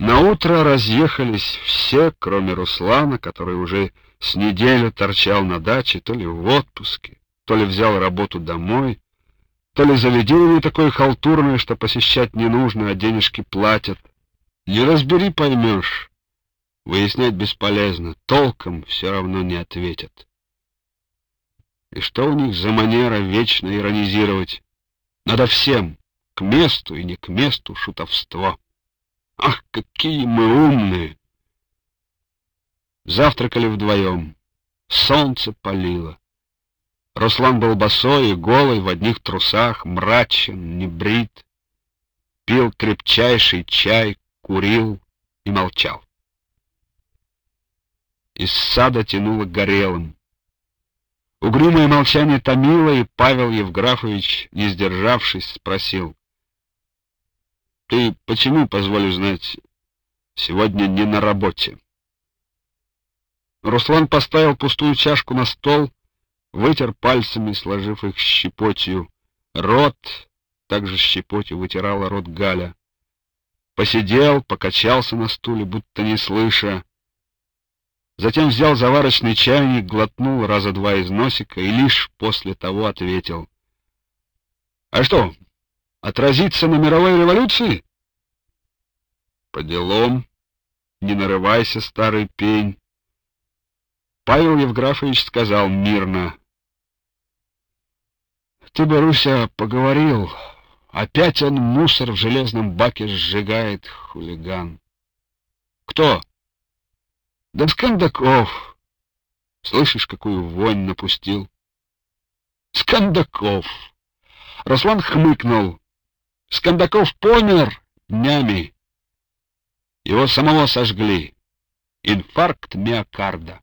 На утро разъехались все, кроме Руслана, который уже с неделю торчал на даче, то ли в отпуске, то ли взял работу домой, то ли заведение такое халтурное, что посещать не нужно, а денежки платят. Не разбери, поймешь. Выяснять бесполезно, толком все равно не ответят. И что у них за манера вечно иронизировать? Надо всем, к месту и не к месту, шутовство. Ах, какие мы умные! Завтракали вдвоем. Солнце палило. Руслан был босой и голый, в одних трусах, мрачен, небрит. Пил крепчайший чай, курил и молчал. Из сада тянуло горелым. Угрюмое молчание томило, и Павел Евграфович, не сдержавшись, спросил. Ты почему, позволю знать, сегодня не на работе? Руслан поставил пустую чашку на стол, вытер пальцами, сложив их щепотью. Рот, также щепотью вытирала рот Галя. Посидел, покачался на стуле, будто не слыша. Затем взял заварочный чайник, глотнул раза два из носика и лишь после того ответил. — А что, Отразиться на мировой революции? По делам. Не нарывайся, старый пень. Павел Евграфович сказал мирно. Ты бы, Руся, поговорил. Опять он мусор в железном баке сжигает, хулиган. Кто? Да Скандаков. Слышишь, какую вонь напустил? Скандаков. Руслан хмыкнул. Скандаков помер днями. Его самого сожгли. Инфаркт миокарда.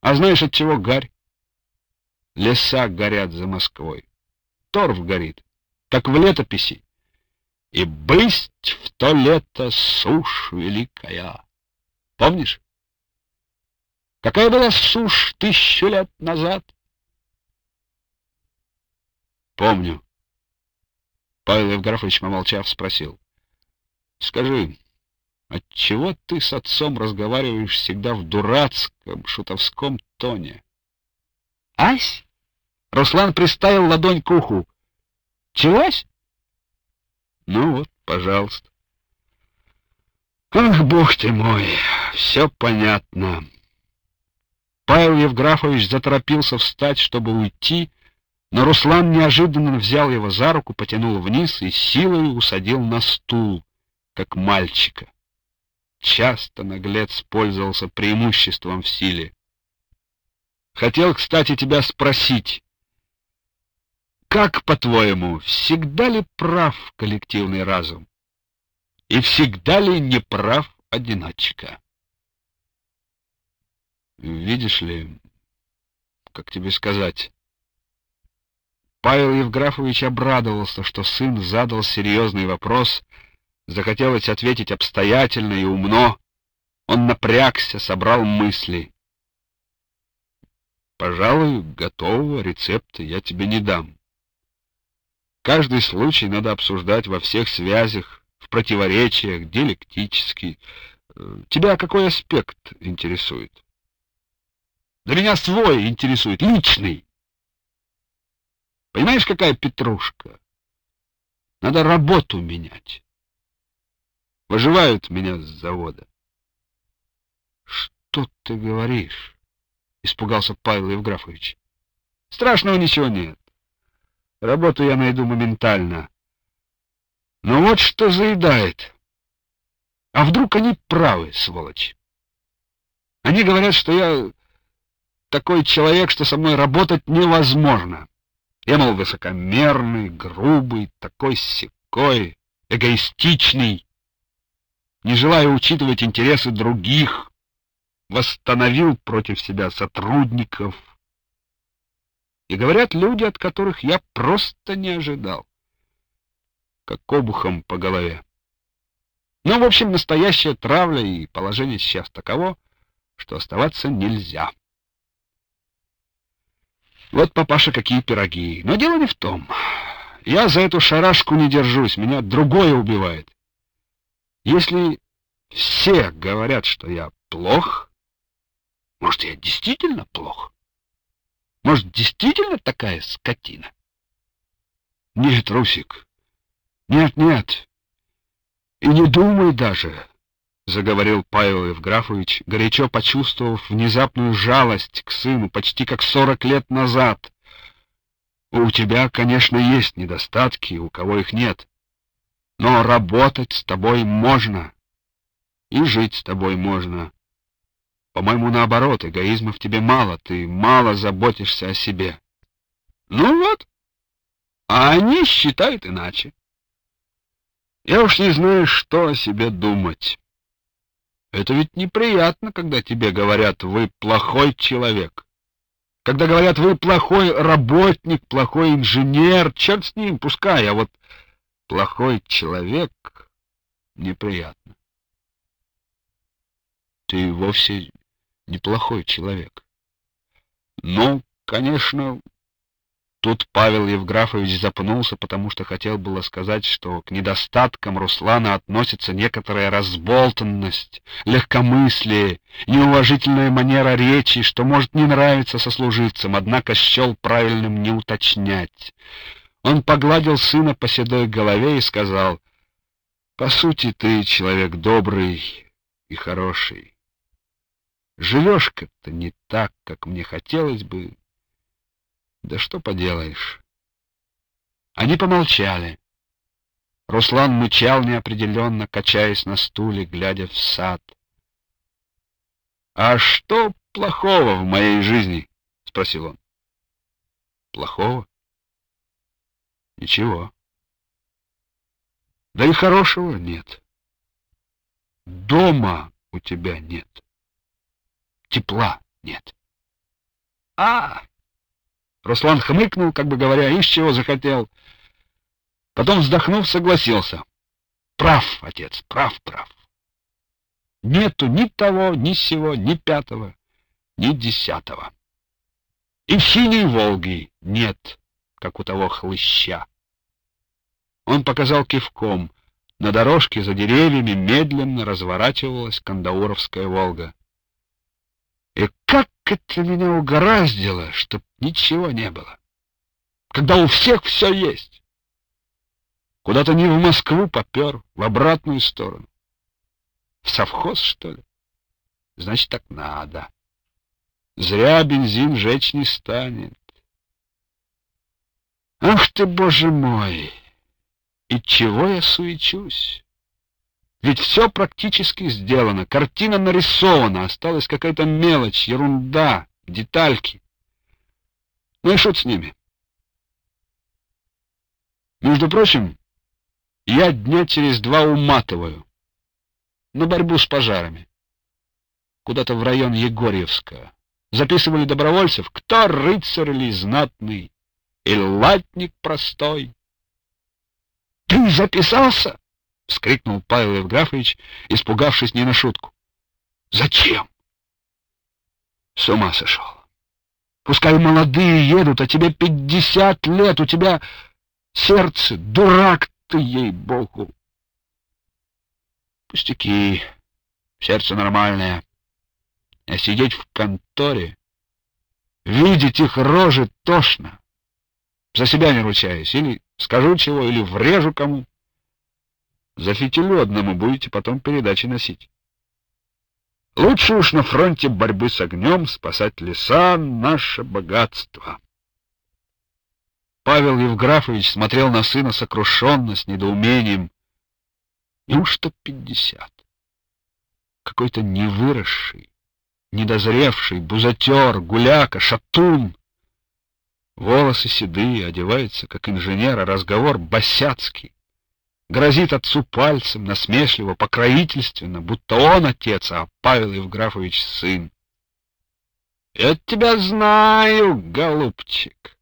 А знаешь, от чего гарь? Леса горят за Москвой. Торф горит, как в летописи. И бысть в то лето сушь великая. Помнишь? Какая была сушь тысячу лет назад? Помню. Павел Евграфович, помолчав, спросил. — Скажи, отчего ты с отцом разговариваешь всегда в дурацком, шутовском тоне? — Ась? Руслан приставил ладонь к уху. — Чегось? — Ну вот, пожалуйста. — Ах, бог ты мой, все понятно. Павел Евграфович заторопился встать, чтобы уйти, но Руслан неожиданно взял его за руку, потянул вниз и силой усадил на стул, как мальчика. Часто наглец пользовался преимуществом в силе. Хотел, кстати, тебя спросить, как, по-твоему, всегда ли прав коллективный разум? И всегда ли не прав одиночка? Видишь ли, как тебе сказать... Павел Евграфович обрадовался, что сын задал серьезный вопрос, захотелось ответить обстоятельно и умно. Он напрягся, собрал мысли. Пожалуй, готового рецепта я тебе не дам. Каждый случай надо обсуждать во всех связях, в противоречиях, диалектически. Тебя какой аспект интересует? Да меня свой интересует, личный. Понимаешь, какая петрушка? Надо работу менять. Выживают меня с завода. Что ты говоришь? Испугался Павел Евграфович. Страшного ничего нет. Работу я найду моментально. Но вот что заедает. А вдруг они правы, сволочь? Они говорят, что я такой человек, что со мной работать невозможно. Я, мол, высокомерный, грубый, такой секой, эгоистичный, не желая учитывать интересы других, восстановил против себя сотрудников. И говорят люди, от которых я просто не ожидал. Как обухом по голове. Ну, в общем, настоящая травля и положение сейчас таково, что оставаться нельзя. Вот, папаша, какие пироги. Но дело не в том. Я за эту шарашку не держусь, меня другое убивает. Если все говорят, что я плох, может, я действительно плох? Может, действительно такая скотина? Нет, Русик, нет, нет, и не думай даже, — заговорил Павел Евграфович, горячо почувствовав внезапную жалость к сыну, почти как сорок лет назад. У тебя, конечно, есть недостатки, у кого их нет. Но работать с тобой можно. И жить с тобой можно. По-моему, наоборот, эгоизма в тебе мало, ты мало заботишься о себе. Ну вот. А они считают иначе. Я уж не знаю, что о себе думать. Это ведь неприятно, когда тебе говорят, вы плохой человек. Когда говорят, вы плохой работник, плохой инженер, черт с ним, пускай, а вот плохой человек неприятно. Ты вовсе неплохой человек. Ну, конечно, Тут Павел Евграфович запнулся, потому что хотел было сказать, что к недостаткам Руслана относится некоторая разболтанность, легкомыслие, неуважительная манера речи, что может не нравиться сослуживцам, однако счел правильным не уточнять. Он погладил сына по седой голове и сказал, «По сути, ты человек добрый и хороший. Живешь как-то не так, как мне хотелось бы, да что поделаешь. Они помолчали. Руслан мычал неопределенно, качаясь на стуле, глядя в сад. «А что плохого в моей жизни?» — спросил он. «Плохого? Ничего. Да и хорошего нет. Дома у тебя нет. Тепла нет. А, Руслан хмыкнул, как бы говоря, из чего захотел. Потом, вздохнув, согласился. Прав, отец, прав, прав. Нету ни того, ни сего, ни пятого, ни десятого. И в синей Волги нет, как у того хлыща. Он показал кивком. На дорожке за деревьями медленно разворачивалась Кандауровская Волга. И как это меня угораздило, чтоб ничего не было. Когда у всех все есть. Куда-то не в Москву попер, в обратную сторону. В совхоз, что ли? Значит, так надо. Зря бензин жечь не станет. Ах ты, боже мой! И чего я суечусь? Ведь все практически сделано, картина нарисована, осталась какая-то мелочь, ерунда, детальки. Ну и шут с ними. Между прочим, я дня через два уматываю на борьбу с пожарами. Куда-то в район Егорьевска. Записывали добровольцев, кто рыцарь или знатный, или латник простой. Ты записался? — вскрикнул Павел Евграфович, испугавшись не на шутку. «Зачем?» «С ума сошел. Пускай молодые едут, а тебе пятьдесят лет, у тебя сердце, дурак ты, ей-богу!» «Пустяки, сердце нормальное. А сидеть в конторе, видеть их рожи тошно. За себя не ручаюсь, или скажу чего, или врежу кому». За фитилю одному будете потом передачи носить. Лучше уж на фронте борьбы с огнем спасать леса — наше богатство. Павел Евграфович смотрел на сына сокрушенно, с недоумением. Неужто пятьдесят? Какой-то невыросший, недозревший, бузатер, гуляка, шатун. Волосы седые, одевается, как инженер, а разговор босяцкий грозит отцу пальцем, насмешливо, покровительственно, будто он отец, а Павел Евграфович сын. «Я тебя знаю, голубчик.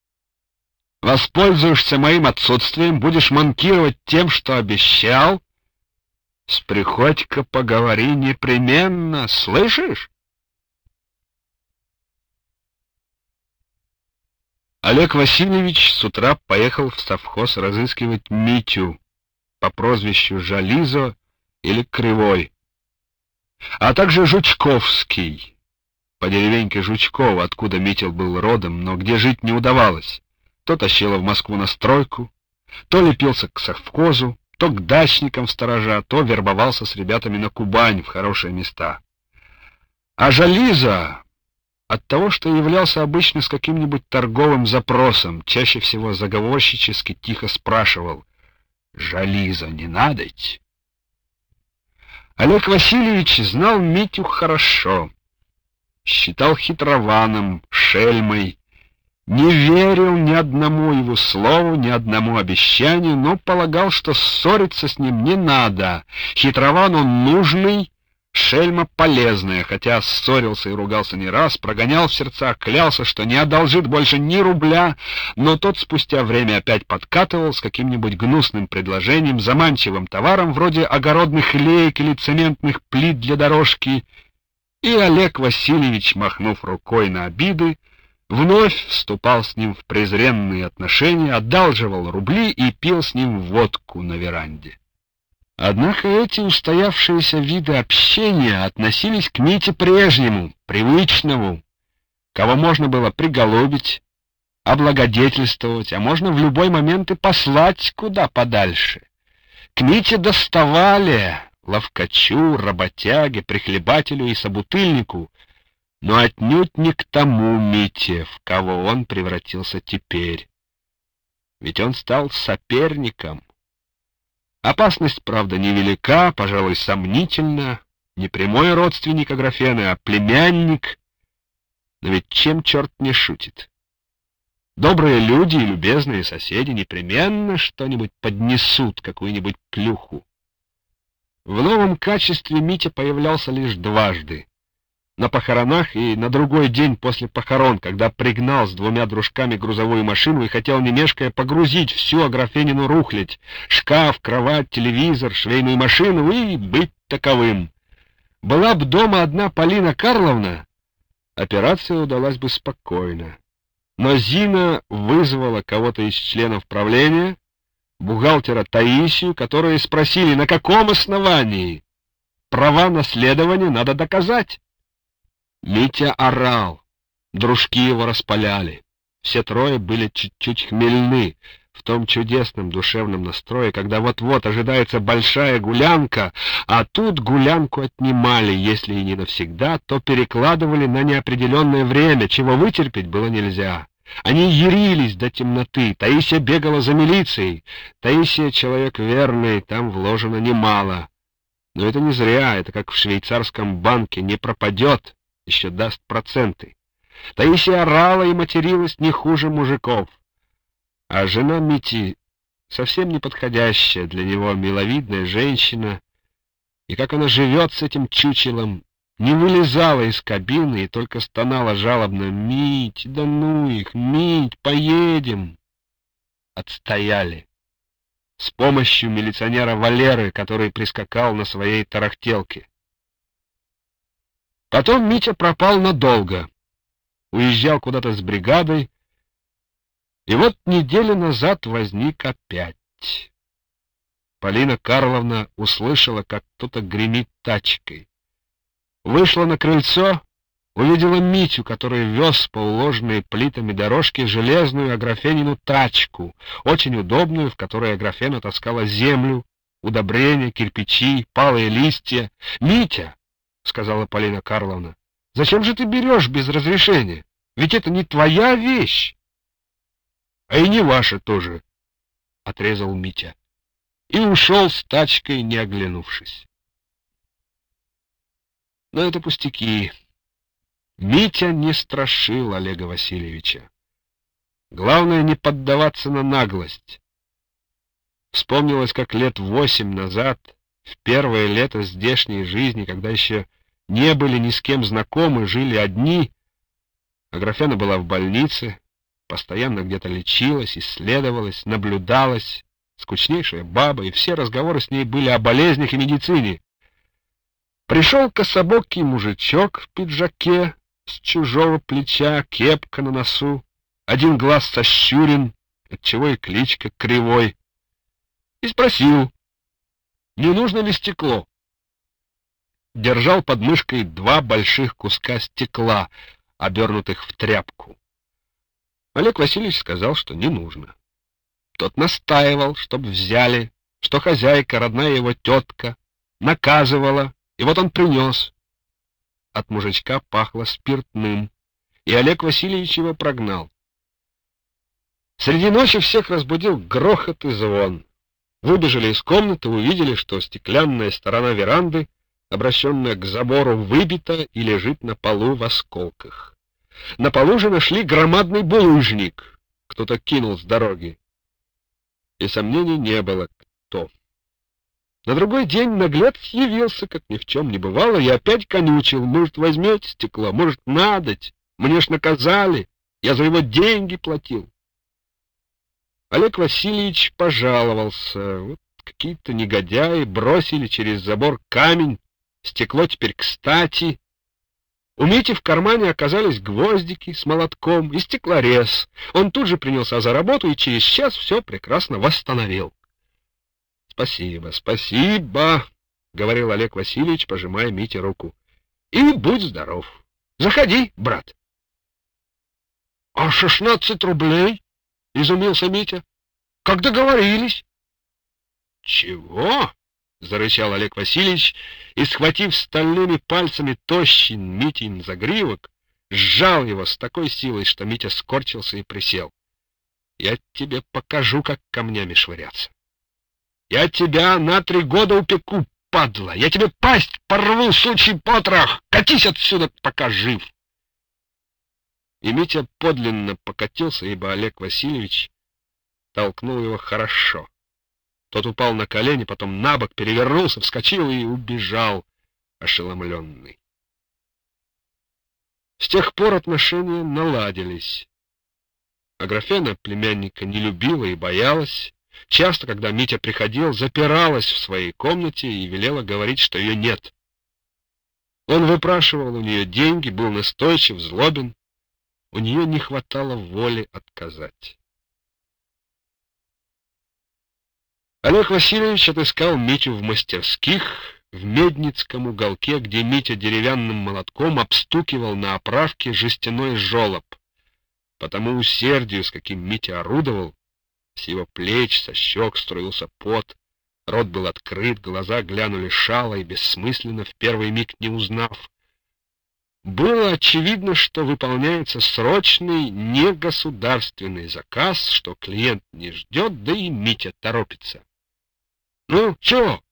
Воспользуешься моим отсутствием, будешь манкировать тем, что обещал. С Приходько поговори непременно, слышишь?» Олег Васильевич с утра поехал в совхоз разыскивать Митю, по прозвищу Жализо или Кривой, а также Жучковский, по деревеньке Жучкова, откуда Митил был родом, но где жить не удавалось. То тащила в Москву на стройку, то лепился к совхозу, то к дачникам сторожа, то вербовался с ребятами на Кубань в хорошие места. А Жализа от того, что являлся обычно с каким-нибудь торговым запросом, чаще всего заговорщически тихо спрашивал «Жализа не надоть?» Олег Васильевич знал Митю хорошо, считал хитрованным, шельмой, не верил ни одному его слову, ни одному обещанию, но полагал, что ссориться с ним не надо. Хитрован он нужный, Шельма полезная, хотя ссорился и ругался не раз, прогонял в сердцах, клялся, что не одолжит больше ни рубля, но тот спустя время опять подкатывал с каким-нибудь гнусным предложением, заманчивым товаром, вроде огородных леек или цементных плит для дорожки, и Олег Васильевич, махнув рукой на обиды, вновь вступал с ним в презренные отношения, одалживал рубли и пил с ним водку на веранде. Однако эти устоявшиеся виды общения относились к Мите прежнему, привычному, кого можно было приголубить, облагодетельствовать, а можно в любой момент и послать куда подальше. К Мите доставали ловкачу, работяге, прихлебателю и собутыльнику, но отнюдь не к тому Мите, в кого он превратился теперь. Ведь он стал соперником, Опасность, правда, невелика, пожалуй, сомнительна. Не прямой родственник Аграфены, а племянник. Но ведь чем черт не шутит? Добрые люди и любезные соседи непременно что-нибудь поднесут, какую-нибудь плюху. В новом качестве Митя появлялся лишь дважды на похоронах и на другой день после похорон, когда пригнал с двумя дружками грузовую машину и хотел немешкая погрузить всю Аграфенину рухлядь, шкаф, кровать, телевизор, швейную машину и быть таковым. Была б дома одна Полина Карловна, операция удалась бы спокойно. Но Зина вызвала кого-то из членов правления, бухгалтера Таисию, которые спросили, на каком основании права наследования надо доказать. Митя орал, дружки его распаляли. Все трое были чуть-чуть хмельны в том чудесном душевном настрое, когда вот-вот ожидается большая гулянка, а тут гулянку отнимали, если и не навсегда, то перекладывали на неопределенное время, чего вытерпеть было нельзя. Они ярились до темноты, Таисия бегала за милицией. Таисия человек верный, там вложено немало. Но это не зря, это как в швейцарском банке, не пропадет еще даст проценты. Таисия орала и материлась не хуже мужиков. А жена Мити совсем не подходящая для него миловидная женщина, и как она живет с этим чучелом, не вылезала из кабины и только стонала жалобно «Мить, да ну их, Мить, поедем!» Отстояли. С помощью милиционера Валеры, который прискакал на своей тарахтелке. Потом Митя пропал надолго. Уезжал куда-то с бригадой, и вот неделю назад возник опять. Полина Карловна услышала, как кто-то гремит тачкой. Вышла на крыльцо, увидела Митю, который вез по уложенной плитами дорожке железную Аграфенину тачку, очень удобную, в которой Аграфена таскала землю, удобрения, кирпичи, палые листья. «Митя!» Сказала Полина Карловна. Зачем же ты берешь без разрешения? Ведь это не твоя вещь. А и не ваша тоже, отрезал Митя. И ушел с тачкой, не оглянувшись. Но это пустяки. Митя не страшил Олега Васильевича. Главное не поддаваться на наглость. Вспомнилось, как лет восемь назад, в первое лето здешней жизни, когда еще не были ни с кем знакомы, жили одни. Аграфена была в больнице, постоянно где-то лечилась, исследовалась, наблюдалась, скучнейшая баба, и все разговоры с ней были о болезнях и медицине. Пришел кособокий мужичок в пиджаке, с чужого плеча, кепка на носу, один глаз сощурен, отчего и кличка кривой, и спросил, не нужно ли стекло. Держал под мышкой два больших куска стекла, обернутых в тряпку. Олег Васильевич сказал, что не нужно. Тот настаивал, чтобы взяли, что хозяйка, родная его тетка, наказывала, и вот он принес. От мужичка пахло спиртным, и Олег Васильевич его прогнал. Среди ночи всех разбудил грохот и звон. Выбежали из комнаты, увидели, что стеклянная сторона веранды, обращенная к забору, выбита и лежит на полу в осколках. На полу же нашли громадный булыжник. Кто-то кинул с дороги. И сомнений не было, кто. На другой день наглец явился, как ни в чем не бывало, и опять конючил. Может, возьмете стекло, может, надоть. Мне ж наказали, я за его деньги платил. Олег Васильевич пожаловался. Вот какие-то негодяи бросили через забор камень, стекло теперь кстати. У Мити в кармане оказались гвоздики с молотком и стеклорез. Он тут же принялся за работу и через час все прекрасно восстановил. — Спасибо, спасибо, — говорил Олег Васильевич, пожимая Мите руку. — И будь здоров. Заходи, брат. — А шестнадцать рублей? — изумился Митя. — Как договорились? — Чего? — зарычал Олег Васильевич и, схватив стальными пальцами тощий Митин загривок, сжал его с такой силой, что Митя скорчился и присел. — Я тебе покажу, как камнями швыряться. Я тебя на три года упеку, падла! Я тебе пасть порву, сучий потрох! Катись отсюда, пока жив! И Митя подлинно покатился, ибо Олег Васильевич толкнул его хорошо. Тот упал на колени, потом на бок перевернулся, вскочил и убежал, ошеломленный. С тех пор отношения наладились. Аграфена племянника не любила и боялась. Часто, когда Митя приходил, запиралась в своей комнате и велела говорить, что ее нет. Он выпрашивал у нее деньги, был настойчив, злобен. У нее не хватало воли отказать. Олег Васильевич отыскал Митю в мастерских, в Медницком уголке, где Митя деревянным молотком обстукивал на оправке жестяной жолоб. По тому усердию, с каким Митя орудовал, с его плеч, со щек струился пот, рот был открыт, глаза глянули шало и бессмысленно, в первый миг не узнав, было очевидно, что выполняется срочный негосударственный заказ, что клиент не ждет, да и Митя торопится. «Ну, чего?»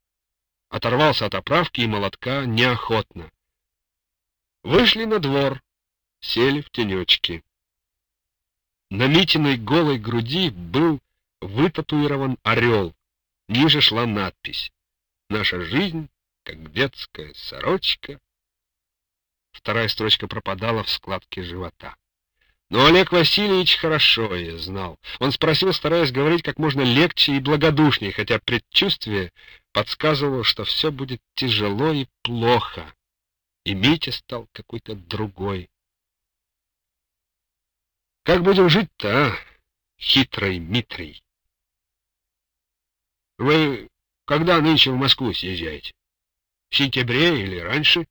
Оторвался от оправки и молотка неохотно. Вышли на двор, сели в тенечки. На Митиной голой груди был вытатуирован орел. Ниже шла надпись «Наша жизнь, как детская сорочка, Вторая строчка пропадала в складке живота. Но Олег Васильевич хорошо ее знал. Он спросил, стараясь говорить как можно легче и благодушнее, хотя предчувствие подсказывало, что все будет тяжело и плохо. И Митя стал какой-то другой. Как будем жить-то, а, хитрый Митрий? Вы когда нынче в Москву съезжаете? В сентябре или раньше?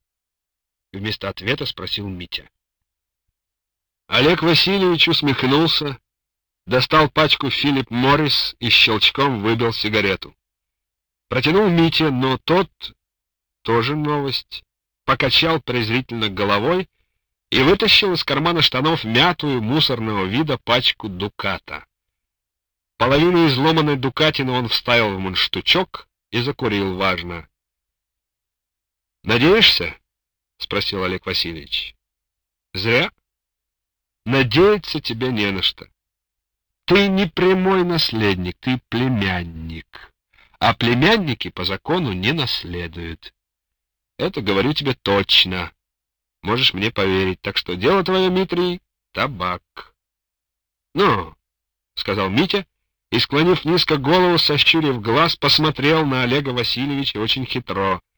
Вместо ответа спросил Митя. Олег Васильевич усмехнулся, достал пачку Филипп Моррис и щелчком выбил сигарету. Протянул Митя, но тот, тоже новость, покачал презрительно головой и вытащил из кармана штанов мятую мусорного вида пачку дуката. Половину изломанной дукатины он вставил в мундштучок и закурил важно. «Надеешься?» — спросил Олег Васильевич. — Зря. Надеяться тебе не на что. Ты не прямой наследник, ты племянник. А племянники по закону не наследуют. Это говорю тебе точно. Можешь мне поверить. Так что дело твое, Митрий, табак. — Ну, — сказал Митя, и, склонив низко голову, сощурив глаз, посмотрел на Олега Васильевича очень хитро —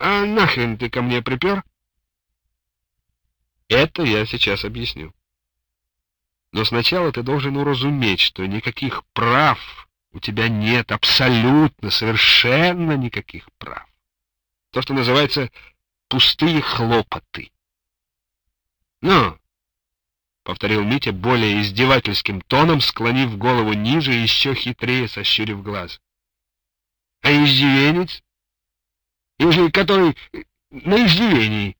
а нахрен ты ко мне припер? Это я сейчас объясню. Но сначала ты должен уразуметь, что никаких прав у тебя нет, абсолютно, совершенно никаких прав. то, что называется пустые хлопоты. Ну, — повторил Митя более издевательским тоном, склонив голову ниже и еще хитрее сощурив глаз. — А иждивенец? Или который на иждивении? —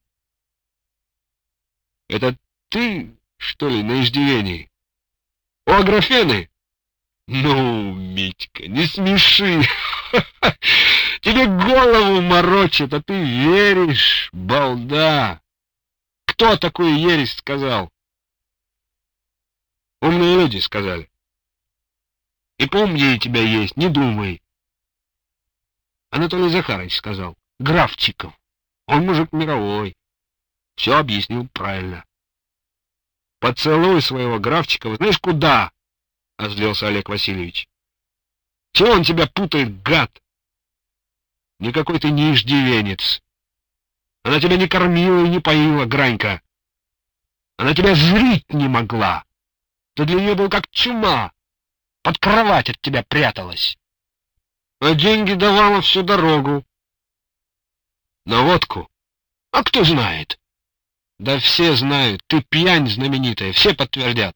Это ты, что ли, на иждивении? — У Аграфены? — Ну, Митька, не смеши! Тебе голову морочит, а ты веришь, балда! Кто такую ересь сказал? Умные люди сказали. И помни, тебя есть, не думай. Анатолий Захарович сказал. Графчиков. Он мужик мировой. Все объяснил правильно. Поцелуй своего Графчикова. Знаешь, куда? Озлился Олег Васильевич. Чего он тебя путает, гад? Никакой ты не иждивенец. Она тебя не кормила и не поила, Гранька. Она тебя зрить не могла. Ты для нее был как чума. Под кровать от тебя пряталась. А деньги давала всю дорогу. На водку? А кто знает? Да все знают. Ты пьянь знаменитая, все подтвердят.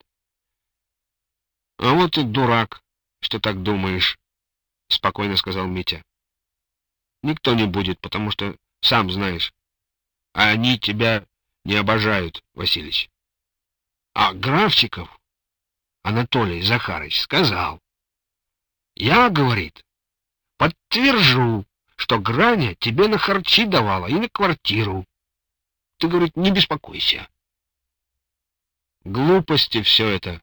А вот и дурак, что так думаешь, — спокойно сказал Митя. Никто не будет, потому что, сам знаешь, а они тебя не обожают, Василич. А Графчиков Анатолий Захарович сказал. Я, говорит, подтвержу, что Граня тебе на харчи давала и на квартиру. Ты, говорит, не беспокойся. Глупости все это.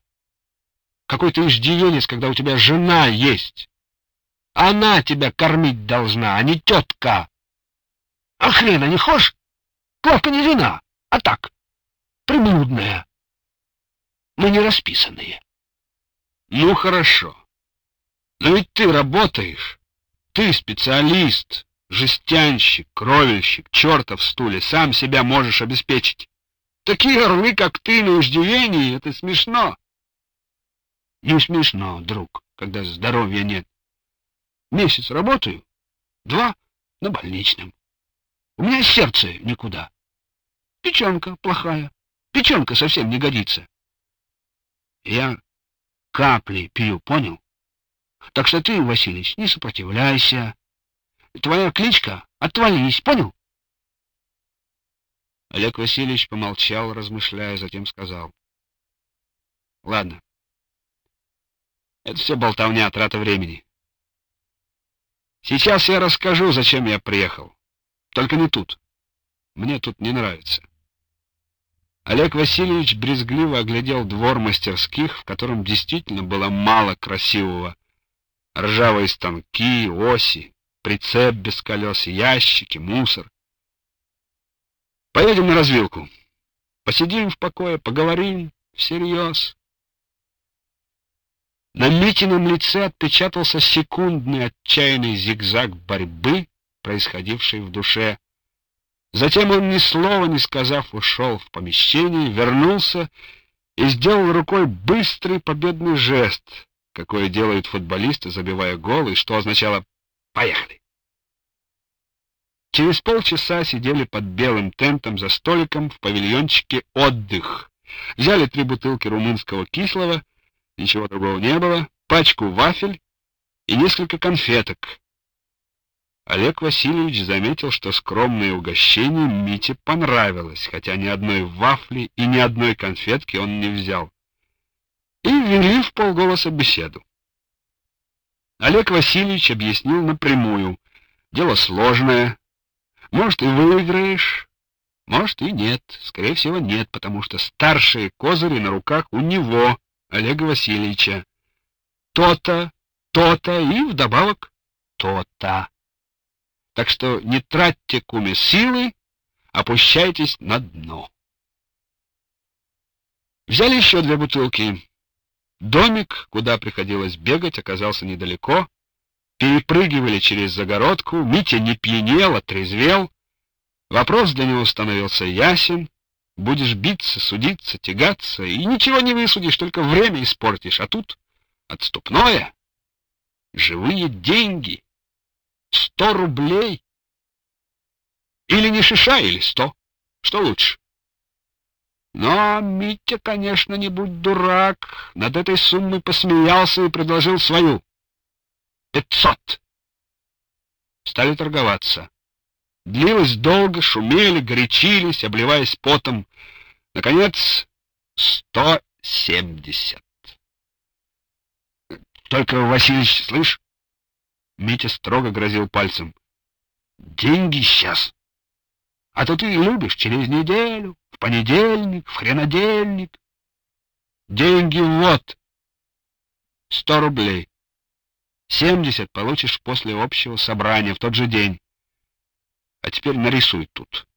Какой ты иждивенец, когда у тебя жена есть. Она тебя кормить должна, а не тетка. А хрена не хошь? Плавка не жена, а так, приблудная. Мы не расписанные. Ну хорошо. Но ведь ты работаешь. Ты специалист, жестянщик, кровельщик, чертов в стуле, сам себя можешь обеспечить. Такие орлы, как ты, на иждивении, это смешно. Не смешно, друг, когда здоровья нет. Месяц работаю, два на больничном. У меня сердце никуда. Печенка плохая. Печенка совсем не годится. Я капли пью, понял? Так что ты, Василич, не сопротивляйся. Твоя кличка — отвались, понял? Олег Васильевич помолчал, размышляя, затем сказал. — Ладно. Это все болтовня, трата времени. Сейчас я расскажу, зачем я приехал. Только не тут. Мне тут не нравится. Олег Васильевич брезгливо оглядел двор мастерских, в котором действительно было мало красивого. Ржавые станки, оси, прицеп без колес, ящики, мусор. Поедем на развилку. Посидим в покое, поговорим всерьез. На Митином лице отпечатался секундный отчаянный зигзаг борьбы, происходившей в душе. Затем он, ни слова не сказав, ушел в помещение, вернулся и сделал рукой быстрый победный жест, какой делают футболисты, забивая гол, и что означало «поехали». Через полчаса сидели под белым тентом за столиком в павильончике «Отдых». Взяли три бутылки румынского кислого, ничего другого не было, пачку вафель и несколько конфеток, Олег Васильевич заметил, что скромное угощение Мите понравилось, хотя ни одной вафли и ни одной конфетки он не взял. И вели в полголоса беседу. Олег Васильевич объяснил напрямую. Дело сложное. Может, и выиграешь, может, и нет. Скорее всего, нет, потому что старшие козыри на руках у него, Олега Васильевича. То-то, то-то и вдобавок то-то. Так что не тратьте, куме, силы, опущайтесь на дно. Взяли еще две бутылки. Домик, куда приходилось бегать, оказался недалеко. Перепрыгивали через загородку. Митя не пьянел, а трезвел. Вопрос для него становился ясен. Будешь биться, судиться, тягаться, и ничего не высудишь, только время испортишь. А тут отступное. Живые деньги. Сто рублей? Или не шиша, или сто. Что лучше? Но Митя, конечно, не будь дурак, над этой суммой посмеялся и предложил свою. Пятьсот. Стали торговаться. Длилось долго, шумели, горячились, обливаясь потом. Наконец, сто семьдесят. Только, Васильевич, слышь? Митя строго грозил пальцем. Деньги сейчас. А то ты любишь через неделю, понедельник, в хренодельник. Деньги вот. Сто рублей. Семьдесят получишь после общего собрания в тот же день. А теперь нарисуй тут.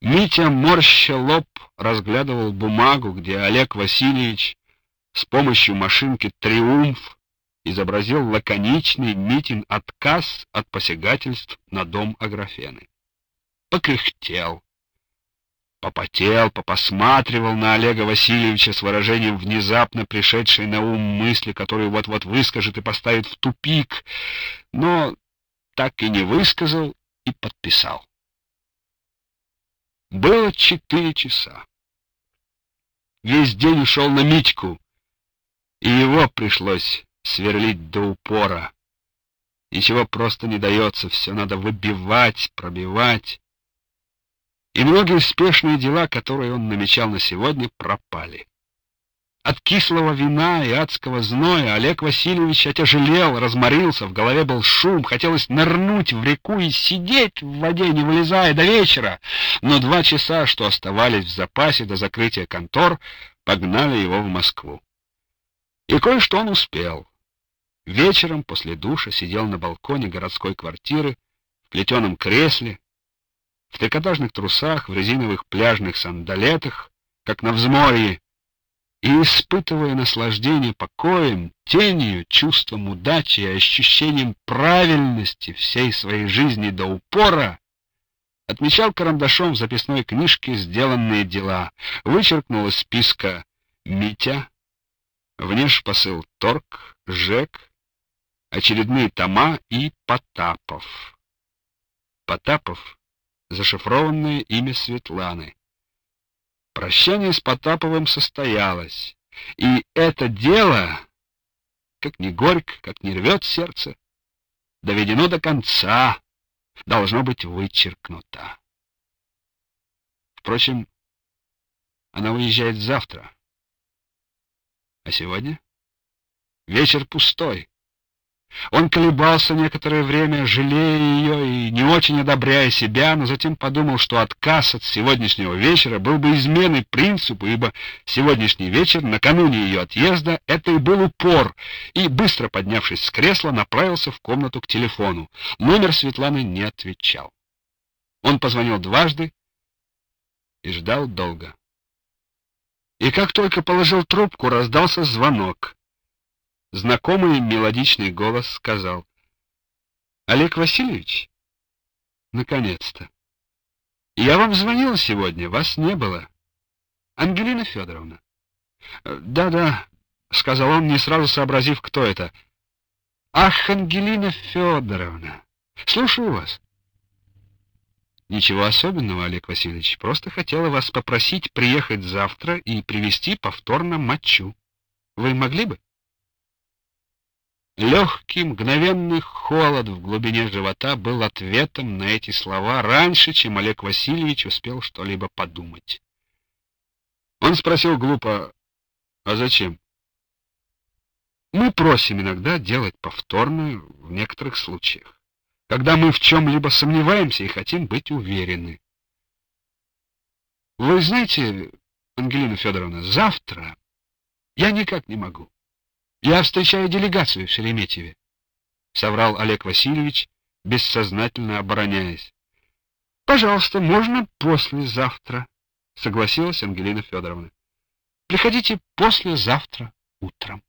Митя, морща лоб, разглядывал бумагу, где Олег Васильевич с помощью машинки «Триумф» изобразил лаконичный Митин отказ от посягательств на дом Аграфены. Покряхтел, попотел, попосматривал на Олега Васильевича с выражением внезапно пришедшей на ум мысли, которую вот-вот выскажет и поставит в тупик, но так и не высказал и подписал. Было четыре часа. Весь день ушел на Митьку, и его пришлось сверлить до упора. Ничего просто не дается, все надо выбивать, пробивать. И многие успешные дела, которые он намечал на сегодня, пропали. От кислого вина и адского зноя Олег Васильевич отяжелел, разморился, в голове был шум, хотелось нырнуть в реку и сидеть в воде, не вылезая до вечера. Но два часа, что оставались в запасе до закрытия контор, погнали его в Москву. И кое-что он успел. Вечером после душа сидел на балконе городской квартиры в плетеном кресле, в трикотажных трусах, в резиновых пляжных сандалетах, как на взморье, и, испытывая наслаждение покоем, тенью, чувством удачи и ощущением правильности всей своей жизни до упора, отмечал карандашом в записной книжке сделанные дела, вычеркнул из списка Митя, внешпосыл Торг, Жек, очередные тома и Потапов. Потапов — зашифрованное имя Светланы. Прощание с Потаповым состоялось, и это дело, как ни горько, как ни рвет сердце, доведено до конца, должно быть вычеркнуто. Впрочем, она уезжает завтра. А сегодня? Вечер пустой. Он колебался некоторое время, жалея ее и не очень одобряя себя, но затем подумал, что отказ от сегодняшнего вечера был бы изменой принципу, ибо сегодняшний вечер, накануне ее отъезда, это и был упор, и, быстро поднявшись с кресла, направился в комнату к телефону. Номер Светланы не отвечал. Он позвонил дважды и ждал долго. И как только положил трубку, раздался звонок. Знакомый мелодичный голос сказал. «Олег Васильевич? Наконец-то! Я вам звонил сегодня, вас не было. Ангелина Федоровна?» «Да-да», — сказал он, не сразу сообразив, кто это. «Ах, Ангелина Федоровна! Слушаю вас». Ничего особенного, Олег Васильевич. Просто хотела вас попросить приехать завтра и привезти повторно мочу. Вы могли бы? Легкий, мгновенный холод в глубине живота был ответом на эти слова раньше, чем Олег Васильевич успел что-либо подумать. Он спросил глупо, а зачем? Мы просим иногда делать повторную в некоторых случаях, когда мы в чем-либо сомневаемся и хотим быть уверены. Вы знаете, Ангелина Федоровна, завтра я никак не могу. Я встречаю делегацию в Шереметьеве, — соврал Олег Васильевич, бессознательно обороняясь. — Пожалуйста, можно послезавтра, — согласилась Ангелина Федоровна. — Приходите послезавтра утром.